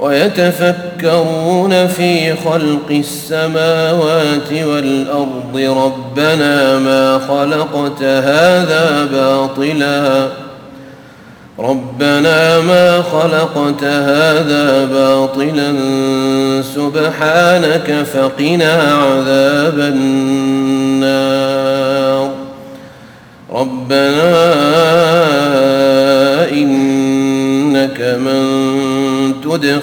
ويتفكرون في خلق السماوات والأرض. ربنا ما خلقت هذا باطلا. ربنا ما خلقت هذا باطلا. سبحانك فقنا عذاب النار. ربنا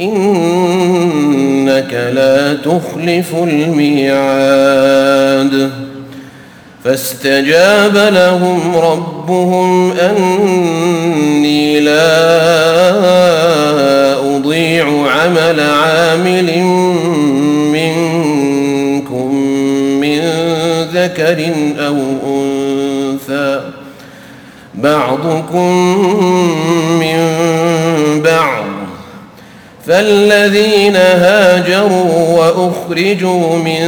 إنك لا تخلف الميعاد. فاستجاب لهم ربهم أني لا أضيع عمل عامل منكم من ذكر أو أنثى. بعضكم من بعض فالذين هاجروا وأخرجوا من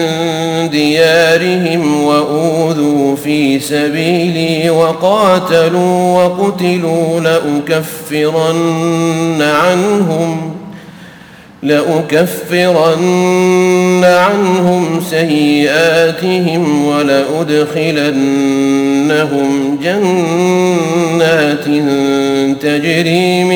ديارهم وأوذوا في سبيلي وقاتلوا وقتلوا لأكفرن عنهم لأكفرن عنهم سيئاتهم ولأدخلنهم جنات تجري من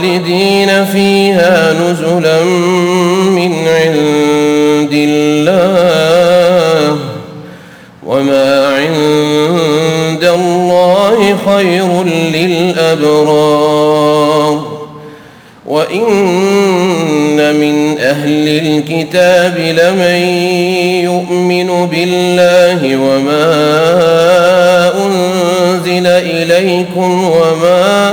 خالدين فيها نزلا من عند الله وما عند الله خير للأبرار وإن من أهل الكتاب لمن يؤمن بالله وما أنزل إليكم وما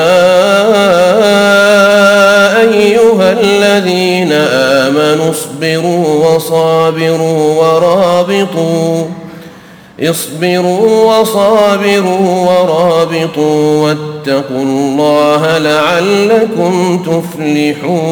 اصبروا وصابروا ورابطوا. اصبروا وصابروا ورابطوا. واتقوا الله لعلكم تفلحون.